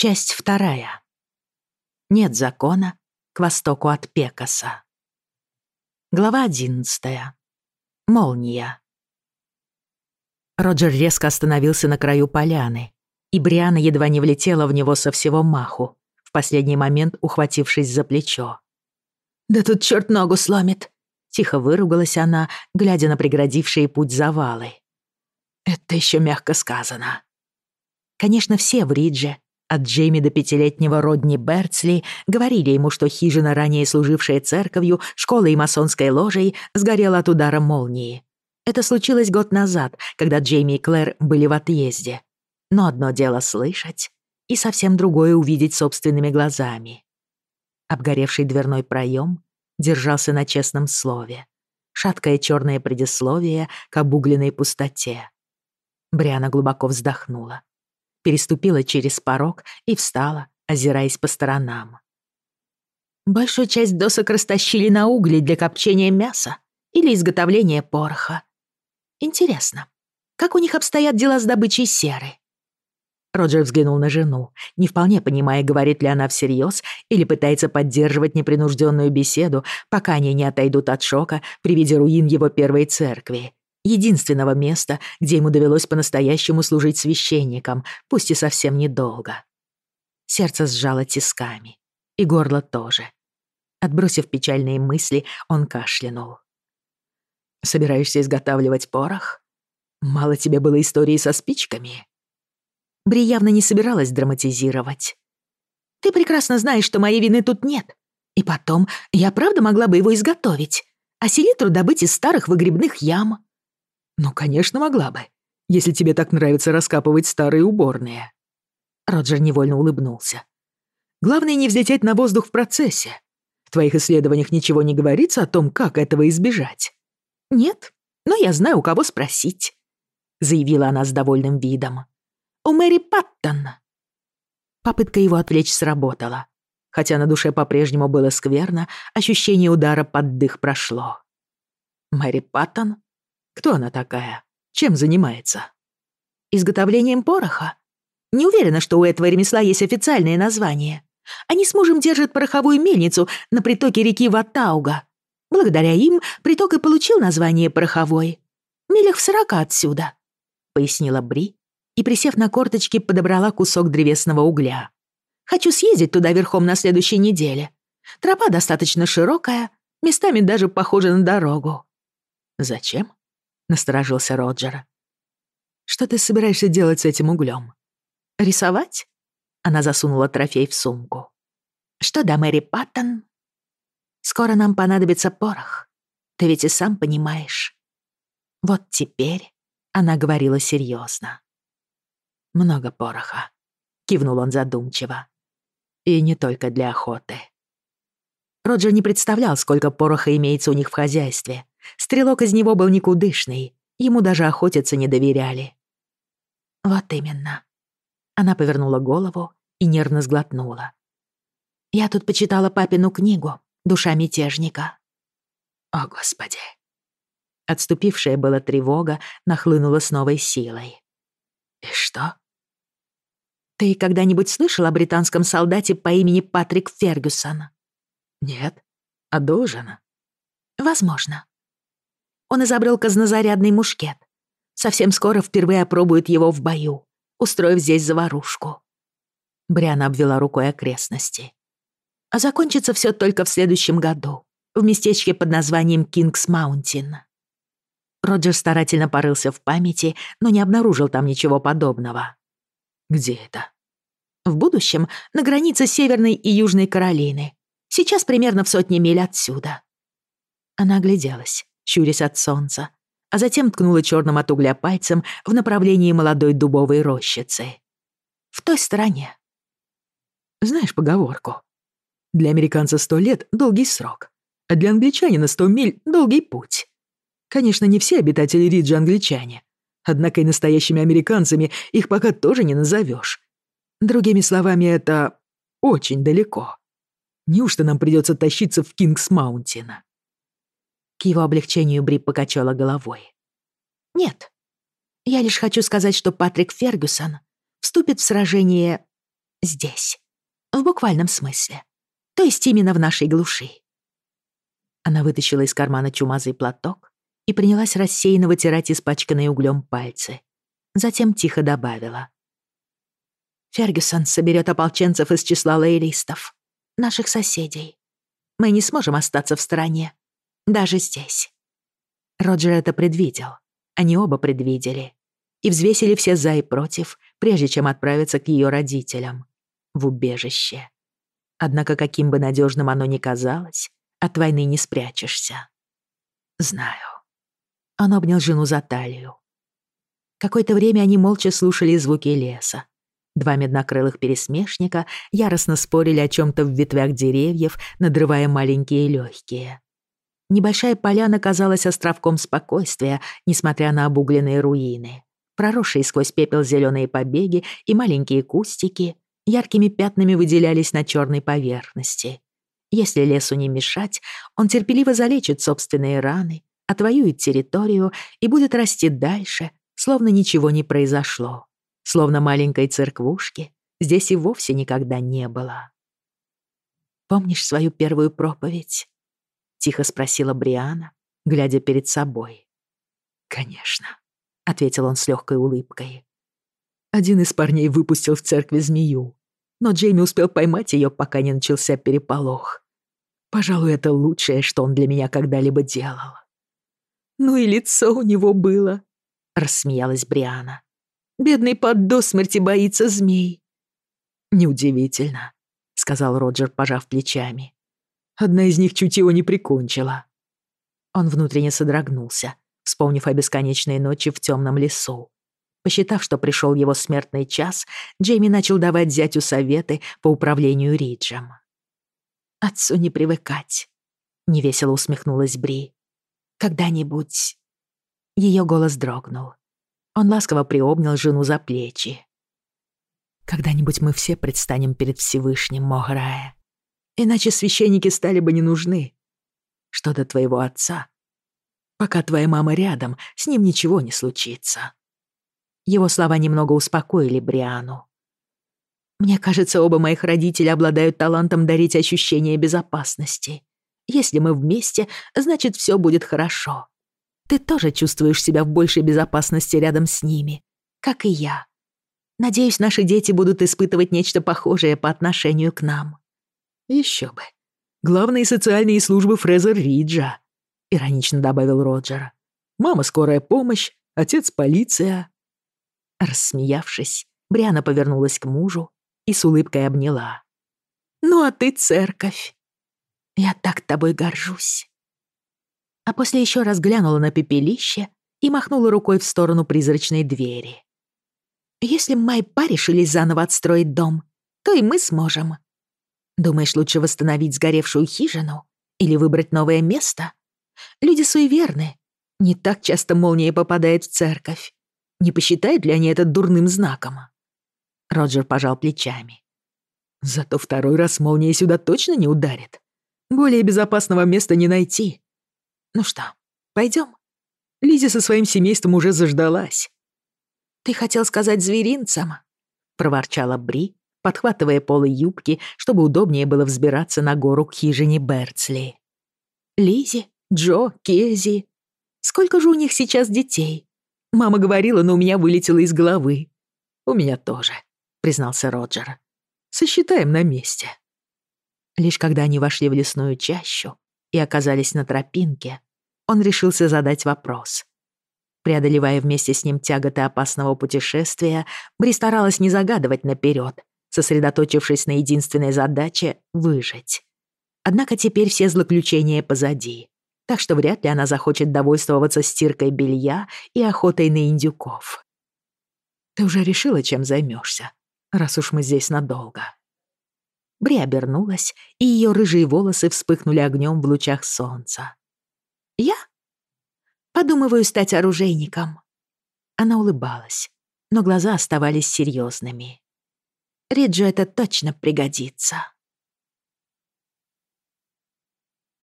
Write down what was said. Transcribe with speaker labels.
Speaker 1: Часть вторая. Нет закона к востоку от Пекаса. Глава одиннадцатая. Молния. Роджер резко остановился на краю поляны, и Бриана едва не влетела в него со всего маху, в последний момент ухватившись за плечо. «Да тут черт ногу сломит!» — тихо выругалась она, глядя на преградившие путь завалы. «Это еще мягко сказано». Конечно, все в Ридже от Джейми до пятилетнего Родни Берцли говорили ему, что хижина, ранее служившая церковью, школой и масонской ложей, сгорела от удара молнии. Это случилось год назад, когда Джейми и Клэр были в отъезде. Но одно дело слышать, и совсем другое увидеть собственными глазами. Обгоревший дверной проем держался на честном слове. Шаткое черное предисловие к обугленной пустоте. Бриана глубоко вздохнула переступила через порог и встала, озираясь по сторонам. Большую часть досок растащили на угли для копчения мяса или изготовления пороха. Интересно, как у них обстоят дела с добычей серы? Роджер взглянул на жену, не вполне понимая, говорит ли она всерьез или пытается поддерживать непринужденную беседу, пока они не отойдут от шока при виде руин его первой церкви единственного места, где ему довелось по-настоящему служить священником, пусть и совсем недолго. Сердце сжало тисками. И горло тоже. Отбросив печальные мысли, он кашлянул. «Собираешься изготавливать порох? Мало тебе было истории со спичками?» Бри явно не собиралась драматизировать. «Ты прекрасно знаешь, что моей вины тут нет. И потом, я правда могла бы его изготовить, а селитру добыть из старых выгребных ям». «Ну, конечно, могла бы, если тебе так нравится раскапывать старые уборные». Роджер невольно улыбнулся. «Главное не взлететь на воздух в процессе. В твоих исследованиях ничего не говорится о том, как этого избежать». «Нет, но я знаю, у кого спросить», — заявила она с довольным видом. «У Мэри Паттон». Попытка его отвлечь сработала. Хотя на душе по-прежнему было скверно, ощущение удара под дых прошло. «Мэри Паттон?» Кто она такая? Чем занимается? Изготовлением пороха. Не уверена, что у этого ремесла есть официальное название. Они с мужем держат пороховую мельницу на притоке реки Ватауга. Благодаря им приток и получил название пороховой. Милях в сорока отсюда, — пояснила Бри и, присев на корточки, подобрала кусок древесного угля. Хочу съездить туда верхом на следующей неделе. Тропа достаточно широкая, местами даже похожа на дорогу. Зачем? — насторожился Роджер. «Что ты собираешься делать с этим углем? Рисовать?» Она засунула трофей в сумку. «Что да, Мэри Паттон? Скоро нам понадобится порох. Ты ведь и сам понимаешь. Вот теперь она говорила серьезно. «Много пороха», — кивнул он задумчиво. «И Стрелок из него был никудышный, ему даже охотиться не доверяли. Вот именно. Она повернула голову и нервно сглотнула. Я тут почитала папину книгу «Душа мятежника». О, Господи. Отступившая была тревога нахлынула с новой силой. И что? Ты когда-нибудь слышал о британском солдате по имени Патрик Фергюсон? Нет. А должен? Возможно. он изобрел казнозарядный мушкет. Совсем скоро впервые опробует его в бою, устроив здесь заварушку. Бриана обвела рукой окрестности. А закончится все только в следующем году, в местечке под названием Кингс Маунтин. Роджер старательно порылся в памяти, но не обнаружил там ничего подобного. Где это? В будущем на границе Северной и Южной Каролины. Сейчас примерно в сотне миль отсюда. Она огляделась щурясь от солнца, а затем ткнула черным от угля пальцем в направлении молодой дубовой рощицы. В той стороне. Знаешь поговорку? Для американца сто лет — долгий срок, а для англичанина сто миль — долгий путь. Конечно, не все обитатели Риджи англичане, однако и настоящими американцами их пока тоже не назовешь. Другими словами, это очень далеко. Неужто нам придется тащиться в Кингс-Маунтин? К его облегчению Бри покачала головой. «Нет. Я лишь хочу сказать, что Патрик Фергюсон вступит в сражение здесь. В буквальном смысле. То есть именно в нашей глуши. Она вытащила из кармана чумазый платок и принялась рассеянно вытирать испачканные углем пальцы. Затем даже здесь. Роджер это предвидел. Они оба предвидели. И взвесили все за и против, прежде чем отправиться к ее родителям. В убежище. Однако, каким бы надежным оно ни казалось, от войны не спрячешься. Знаю. Он обнял жену за талию. Какое-то время они молча слушали звуки леса. Два меднокрылых пересмешника яростно спорили о чем то в ветвях деревьев, надрывая маленькие легкие. Небольшая поляна казалась островком спокойствия, несмотря на обугленные руины. Проросшие сквозь пепел зеленые побеги и маленькие кустики яркими пятнами выделялись на черной поверхности. Если лесу не мешать, он терпеливо залечит собственные раны, отвоюет территорию и будет расти дальше, словно ничего не произошло. Словно маленькой церквушки здесь и вовсе никогда не было. «Помнишь свою первую проповедь?» — тихо спросила Бриана, глядя перед собой. «Конечно», — ответил он с легкой улыбкой. Один из парней выпустил в церкви змею, но Джейми успел поймать ее, пока не начался переполох. Пожалуй, это лучшее, что он для меня когда-либо делал. «Ну и лицо у него было», — рассмеялась Бриана. «Бедный под до смерти боится змей». «Неудивительно», — сказал Роджер, пожав плечами. Одна из них чуть его не прикончила. Он внутренне содрогнулся, вспомнив о бесконечной ночи в темном лесу. Посчитав, что пришел его смертный час, Джейми начал давать зятю советы по управлению Риджем. «Отцу не привыкать», — невесело усмехнулась Бри. «Когда-нибудь...» Ее голос дрогнул. Он ласково приобнял жену за плечи. «Когда-нибудь мы все предстанем перед Всевышним, Мограя иначе священники стали бы не нужны. Что до твоего отца? Пока твоя мама рядом, с ним ничего не случится». Его слова немного успокоили Бриану. «Мне кажется, оба моих родителя обладают талантом дарить ощущение безопасности. Если мы вместе, значит, все будет хорошо. Ты тоже чувствуешь себя в большей безопасности рядом с ними, как и я. Надеюсь, наши дети будут испытывать нечто похожее по отношению к нам». Еще бы. Главные социальные службы Фрезер Риджа. Иронично добавил Роджер. Мама скорая помощь, отец полиция. Рассмеявшись, Бриана повернулась к мужу и с улыбкой обняла. «Ну а ты церковь. Я так тобой горжусь». А после еще раз глянула на пепелище и махнула рукой в сторону призрачной двери. «Если Май Па решили заново отстроить дом, то и мы сможем. Думаешь, лучше восстановить сгоревшую хижину или выбрать новое место? Люди суеверны. Не так часто молния попадает в церковь. Не посчитают ли они это дурным знаком? Роджер пожал плечами. Зато второй раз молния сюда точно не ударит. Более безопасного места не найти. Ну что, пойдем? Лизи со своим семейством уже заждалась. Ты хотел сказать зверинцам? проворчала Бри, подхватывая полы юбки, чтобы удобнее было взбираться на гору к хижине Берцли. Лизи, Джо, Кези. Сколько же у них сейчас детей? Мама говорила, но у меня вылетело из головы. У меня тоже, признался Роджер. Сосчитаем на месте. Лишь когда они вошли в лесную чащу и оказались на тропинке, он решился задать вопрос. Преодолевая вместе с ним тяготы опасного путешествия, Бри старалась не загадывать наперед, сосредоточившись на единственной задаче — выжить. Однако теперь все злоключения позади, так что вряд ли она захочет довольствоваться стиркой белья и охотой на индюков. «Ты уже решила, чем займешься, раз уж мы здесь надолго?» Бри обернулась, и ее рыжие волосы вспыхнули огнем в лучах солнца. «Я? Подумываю стать оружейником». Она улыбалась, но глаза оставались серьезными. Риджу это точно пригодится.